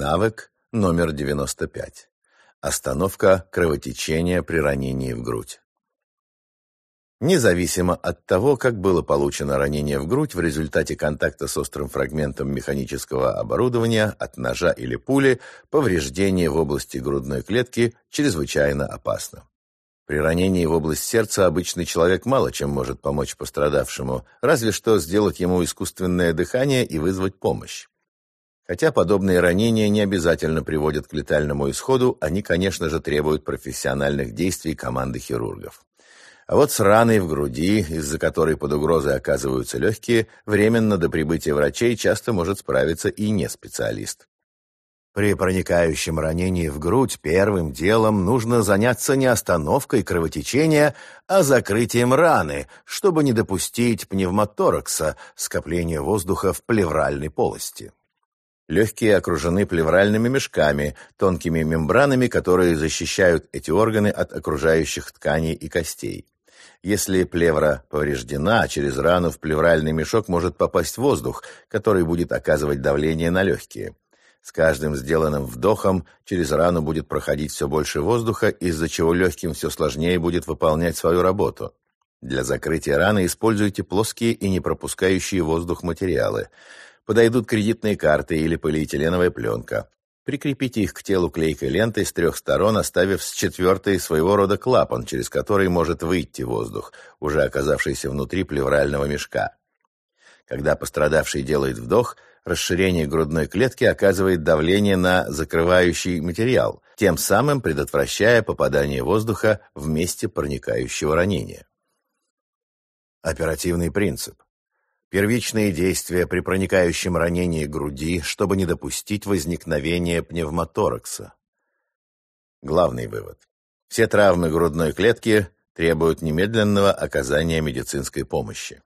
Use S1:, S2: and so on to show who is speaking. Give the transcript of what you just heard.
S1: Навык номер 95. Остановка кровотечения при ранении в грудь. Независимо от того, как было получено ранение в грудь в результате контакта с острым фрагментом механического оборудования от ножа или пули, повреждение в области грудной клетки чрезвычайно опасно. При ранении в область сердца обычный человек мало чем может помочь пострадавшему, разве что сделать ему искусственное дыхание и вызвать помощь. Хотя подобные ранения не обязательно приводят к летальному исходу, они, конечно же, требуют профессиональных действий команды хирургов. А вот с раной в груди, из-за которой под угрозой оказываются легкие, временно до прибытия врачей часто может справиться и не специалист. При проникающем ранении в грудь первым делом нужно заняться не остановкой кровотечения, а закрытием раны, чтобы не допустить пневмоторакса, скопления воздуха в плевральной полости. Легкие окружены плевральными мешками, тонкими мембранами, которые защищают эти органы от окружающих тканей и костей. Если плевра повреждена, через рану в плевральный мешок может попасть воздух, который будет оказывать давление на легкие. С каждым сделанным вдохом через рану будет проходить все больше воздуха, из-за чего легким все сложнее будет выполнять свою работу. Для закрытия раны используйте плоские и не пропускающие воздух материалы. Подойдут кредитные карты или полиэтиленовая пленка. Прикрепите их к телу клейкой лентой с трех сторон, оставив с четвертой своего рода клапан, через который может выйти воздух, уже оказавшийся внутри плеврального мешка. Когда пострадавший делает вдох, расширение грудной клетки оказывает давление на закрывающий материал, тем самым предотвращая попадание воздуха в месте проникающего ранения. Оперативный принцип. Первичные действия при проникающем ранении груди, чтобы не допустить возникновения пневмоторакса. Главный вывод. Все травмы грудной клетки требуют немедленного оказания медицинской помощи.